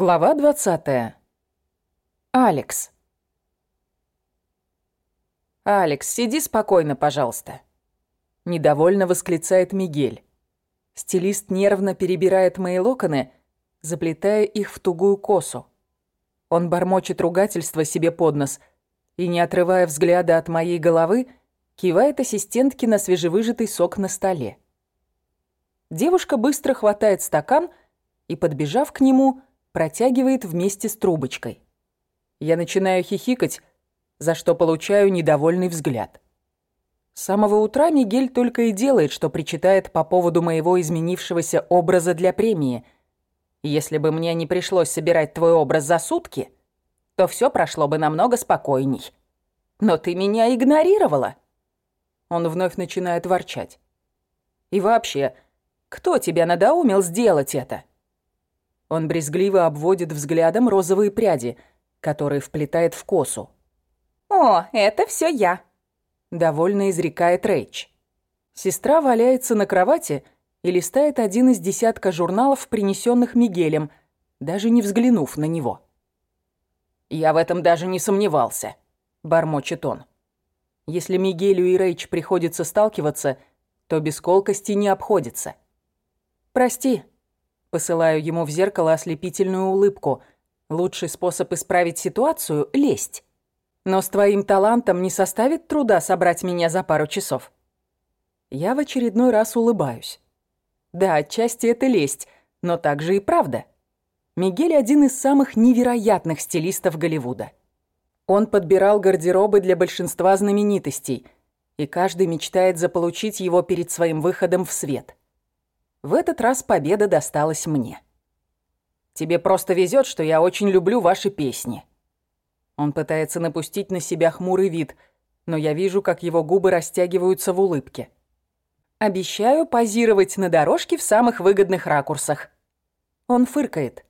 Глава 20. Алекс. «Алекс, сиди спокойно, пожалуйста», — недовольно восклицает Мигель. Стилист нервно перебирает мои локоны, заплетая их в тугую косу. Он бормочет ругательство себе под нос и, не отрывая взгляда от моей головы, кивает ассистентке на свежевыжатый сок на столе. Девушка быстро хватает стакан и, подбежав к нему, — протягивает вместе с трубочкой. Я начинаю хихикать, за что получаю недовольный взгляд. С самого утра Мигель только и делает, что причитает по поводу моего изменившегося образа для премии. Если бы мне не пришлось собирать твой образ за сутки, то все прошло бы намного спокойней. Но ты меня игнорировала. Он вновь начинает ворчать. И вообще, кто тебя надоумил сделать это? Он брезгливо обводит взглядом розовые пряди, которые вплетает в косу. «О, это все я», — довольно изрекает Рэйч. Сестра валяется на кровати и листает один из десятка журналов, принесенных Мигелем, даже не взглянув на него. «Я в этом даже не сомневался», — бормочет он. Если Мигелю и Рэйч приходится сталкиваться, то без колкости не обходится. «Прости», Посылаю ему в зеркало ослепительную улыбку. Лучший способ исправить ситуацию — лесть. Но с твоим талантом не составит труда собрать меня за пару часов. Я в очередной раз улыбаюсь. Да, отчасти это лесть, но также и правда. Мигель один из самых невероятных стилистов Голливуда. Он подбирал гардеробы для большинства знаменитостей, и каждый мечтает заполучить его перед своим выходом в свет. В этот раз победа досталась мне. Тебе просто везет, что я очень люблю ваши песни. Он пытается напустить на себя хмурый вид, но я вижу, как его губы растягиваются в улыбке. Обещаю позировать на дорожке в самых выгодных ракурсах. Он фыркает.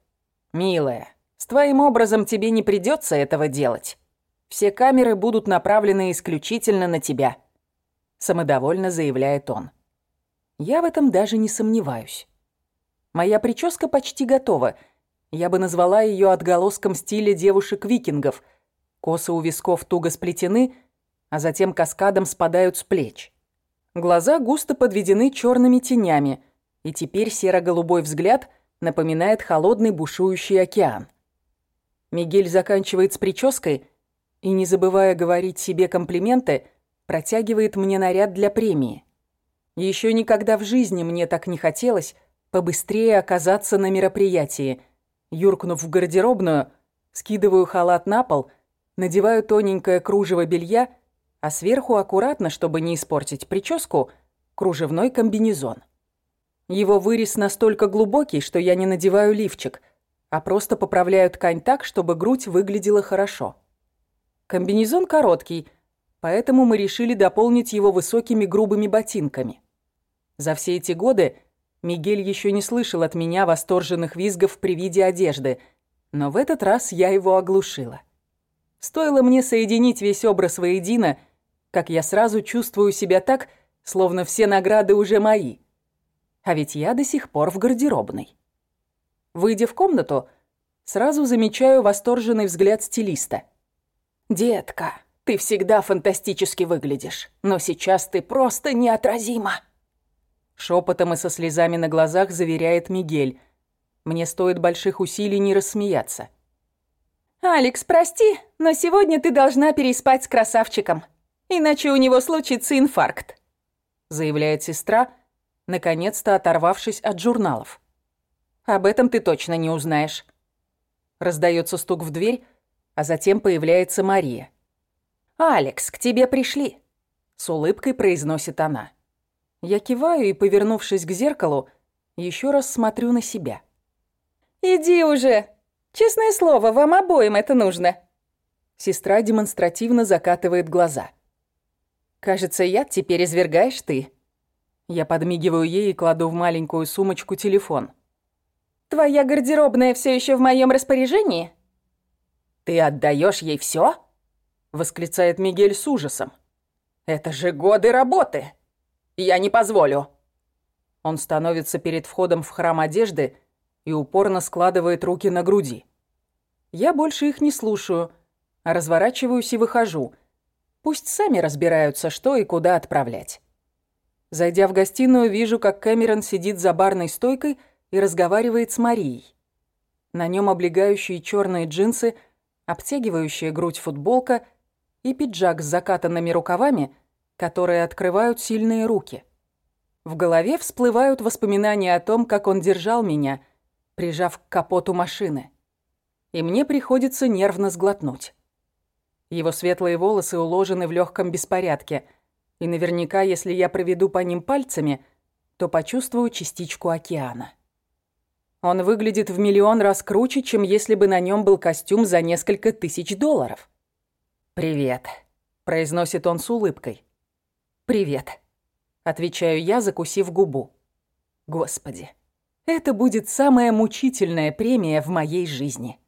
Милая, с твоим образом тебе не придется этого делать. Все камеры будут направлены исключительно на тебя. Самодовольно заявляет он. Я в этом даже не сомневаюсь. Моя прическа почти готова. Я бы назвала ее отголоском стиля девушек-викингов. Косы у висков туго сплетены, а затем каскадом спадают с плеч. Глаза густо подведены черными тенями, и теперь серо-голубой взгляд напоминает холодный бушующий океан. Мигель заканчивает с прической и, не забывая говорить себе комплименты, протягивает мне наряд для премии. Еще никогда в жизни мне так не хотелось побыстрее оказаться на мероприятии. Юркнув в гардеробную, скидываю халат на пол, надеваю тоненькое кружево белья, а сверху аккуратно, чтобы не испортить прическу, кружевной комбинезон. Его вырез настолько глубокий, что я не надеваю лифчик, а просто поправляю ткань так, чтобы грудь выглядела хорошо. Комбинезон короткий, поэтому мы решили дополнить его высокими грубыми ботинками. За все эти годы Мигель еще не слышал от меня восторженных визгов при виде одежды, но в этот раз я его оглушила. Стоило мне соединить весь образ воедино, как я сразу чувствую себя так, словно все награды уже мои. А ведь я до сих пор в гардеробной. Выйдя в комнату, сразу замечаю восторженный взгляд стилиста. «Детка, ты всегда фантастически выглядишь, но сейчас ты просто неотразима». Шепотом и со слезами на глазах заверяет Мигель. Мне стоит больших усилий не рассмеяться. «Алекс, прости, но сегодня ты должна переспать с красавчиком, иначе у него случится инфаркт», заявляет сестра, наконец-то оторвавшись от журналов. «Об этом ты точно не узнаешь». Раздается стук в дверь, а затем появляется Мария. «Алекс, к тебе пришли», — с улыбкой произносит она. Я киваю и, повернувшись к зеркалу, еще раз смотрю на себя. «Иди уже! Честное слово, вам обоим это нужно!» Сестра демонстративно закатывает глаза. «Кажется, яд теперь извергаешь ты». Я подмигиваю ей и кладу в маленькую сумочку телефон. «Твоя гардеробная все еще в моем распоряжении?» «Ты отдаешь ей все? восклицает Мигель с ужасом. «Это же годы работы!» Я не позволю». Он становится перед входом в храм одежды и упорно складывает руки на груди. Я больше их не слушаю, а разворачиваюсь и выхожу. Пусть сами разбираются, что и куда отправлять. Зайдя в гостиную, вижу, как Кэмерон сидит за барной стойкой и разговаривает с Марией. На нем облегающие черные джинсы, обтягивающая грудь футболка и пиджак с закатанными рукавами, которые открывают сильные руки. В голове всплывают воспоминания о том, как он держал меня, прижав к капоту машины. И мне приходится нервно сглотнуть. Его светлые волосы уложены в легком беспорядке – и наверняка, если я проведу по ним пальцами, то почувствую частичку океана. Он выглядит в миллион раз круче, чем если бы на нем был костюм за несколько тысяч долларов. «Привет», — произносит он с улыбкой. «Привет», — отвечаю я, закусив губу. «Господи, это будет самая мучительная премия в моей жизни».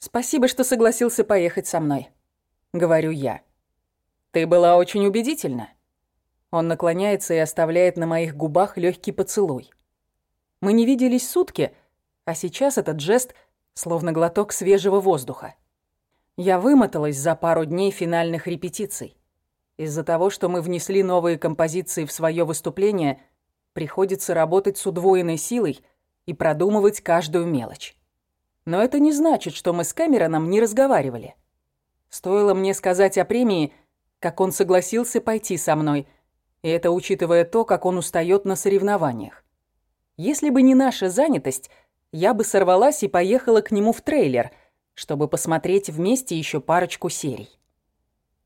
«Спасибо, что согласился поехать со мной», — говорю я. Ты была очень убедительна. Он наклоняется и оставляет на моих губах легкий поцелуй. Мы не виделись сутки, а сейчас этот жест словно глоток свежего воздуха. Я вымоталась за пару дней финальных репетиций. Из-за того, что мы внесли новые композиции в свое выступление, приходится работать с удвоенной силой и продумывать каждую мелочь. Но это не значит, что мы с Кэмероном не разговаривали. Стоило мне сказать о премии – как он согласился пойти со мной, и это учитывая то, как он устает на соревнованиях. Если бы не наша занятость, я бы сорвалась и поехала к нему в трейлер, чтобы посмотреть вместе еще парочку серий.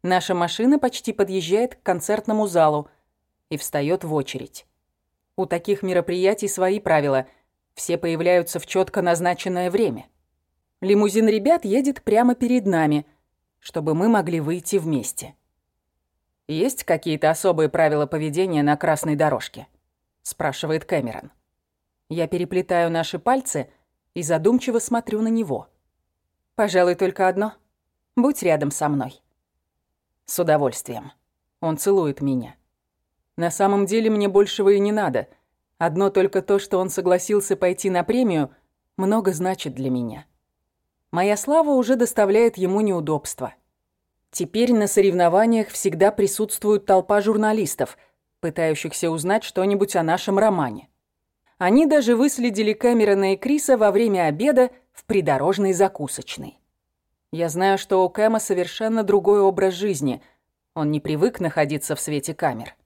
Наша машина почти подъезжает к концертному залу и встает в очередь. У таких мероприятий свои правила. Все появляются в четко назначенное время. Лимузин ребят едет прямо перед нами, чтобы мы могли выйти вместе. «Есть какие-то особые правила поведения на красной дорожке?» — спрашивает Кэмерон. Я переплетаю наши пальцы и задумчиво смотрю на него. «Пожалуй, только одно. Будь рядом со мной». «С удовольствием». Он целует меня. На самом деле мне большего и не надо. Одно только то, что он согласился пойти на премию, много значит для меня. Моя слава уже доставляет ему неудобства. Теперь на соревнованиях всегда присутствует толпа журналистов, пытающихся узнать что-нибудь о нашем романе. Они даже выследили Кэмерона и Криса во время обеда в придорожной закусочной. Я знаю, что у Кэма совершенно другой образ жизни. Он не привык находиться в свете камер.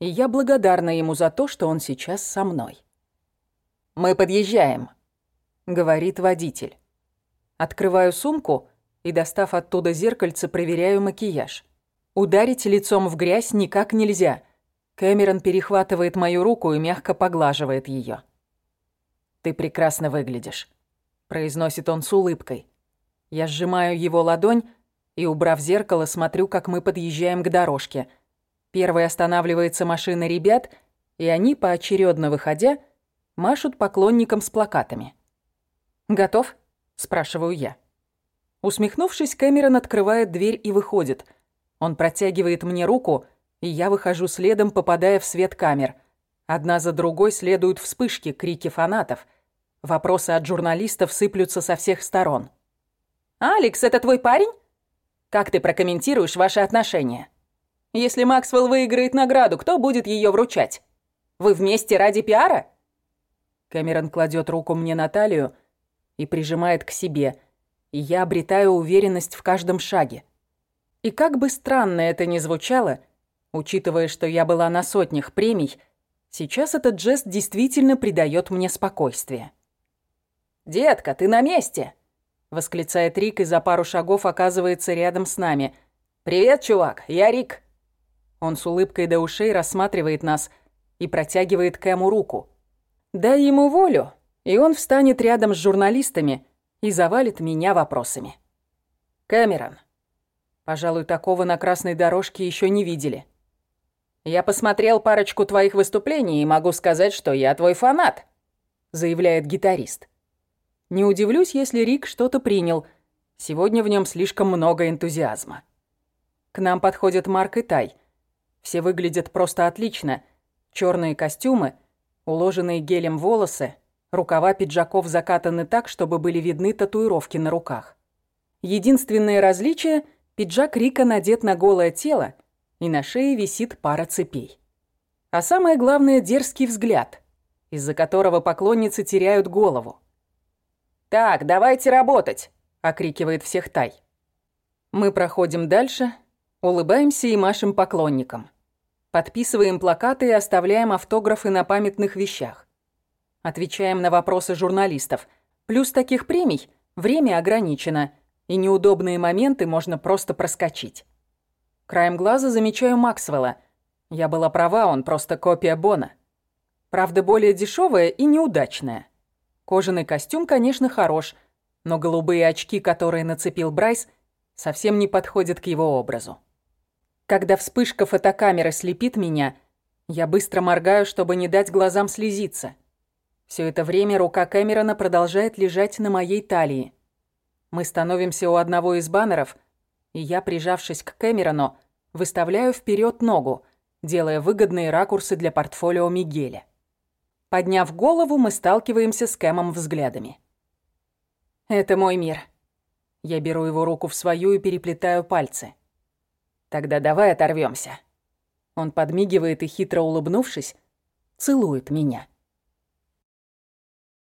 И я благодарна ему за то, что он сейчас со мной. «Мы подъезжаем», — говорит водитель. Открываю сумку — и, достав оттуда зеркальце, проверяю макияж. Ударить лицом в грязь никак нельзя. Кэмерон перехватывает мою руку и мягко поглаживает ее. «Ты прекрасно выглядишь», — произносит он с улыбкой. Я сжимаю его ладонь и, убрав зеркало, смотрю, как мы подъезжаем к дорожке. Первой останавливается машина ребят, и они, поочередно выходя, машут поклонникам с плакатами. «Готов?» — спрашиваю я. Усмехнувшись, Кэмерон открывает дверь и выходит. Он протягивает мне руку, и я выхожу следом, попадая в свет камер. Одна за другой следуют вспышки, крики фанатов. Вопросы от журналистов сыплются со всех сторон. «Алекс, это твой парень? Как ты прокомментируешь ваши отношения? Если Максвелл выиграет награду, кто будет ее вручать? Вы вместе ради пиара?» Кэмерон кладет руку мне на талию и прижимает к себе – и я обретаю уверенность в каждом шаге. И как бы странно это ни звучало, учитывая, что я была на сотнях премий, сейчас этот жест действительно придает мне спокойствие. «Детка, ты на месте!» — восклицает Рик и за пару шагов оказывается рядом с нами. «Привет, чувак, я Рик!» Он с улыбкой до ушей рассматривает нас и протягивает Кэму руку. «Дай ему волю, и он встанет рядом с журналистами», и завалит меня вопросами. Кэмерон. Пожалуй, такого на красной дорожке еще не видели. Я посмотрел парочку твоих выступлений и могу сказать, что я твой фанат, заявляет гитарист. Не удивлюсь, если Рик что-то принял. Сегодня в нем слишком много энтузиазма. К нам подходят Марк и Тай. Все выглядят просто отлично. Черные костюмы, уложенные гелем волосы, Рукава пиджаков закатаны так, чтобы были видны татуировки на руках. Единственное различие – пиджак Рика надет на голое тело, и на шее висит пара цепей. А самое главное – дерзкий взгляд, из-за которого поклонницы теряют голову. «Так, давайте работать!» – окрикивает всех Тай. Мы проходим дальше, улыбаемся и машем поклонникам. Подписываем плакаты и оставляем автографы на памятных вещах. Отвечаем на вопросы журналистов. Плюс таких премий время ограничено, и неудобные моменты можно просто проскочить. Краем глаза замечаю Максвелла. Я была права, он просто копия Бона. Правда, более дешевая и неудачная. Кожаный костюм, конечно, хорош, но голубые очки, которые нацепил Брайс, совсем не подходят к его образу. Когда вспышка фотокамеры слепит меня, я быстро моргаю, чтобы не дать глазам слезиться. Все это время рука Кэмерона продолжает лежать на моей талии. Мы становимся у одного из баннеров, и я, прижавшись к Кэмерону, выставляю вперед ногу, делая выгодные ракурсы для портфолио Мигеля. Подняв голову, мы сталкиваемся с Кэмом взглядами. «Это мой мир». Я беру его руку в свою и переплетаю пальцы. «Тогда давай оторвемся. Он подмигивает и, хитро улыбнувшись, целует меня.